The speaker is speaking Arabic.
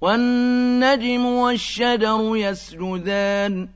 وَالنَّجْمُ وَالشَّجَرُ يَسْجُدَانِ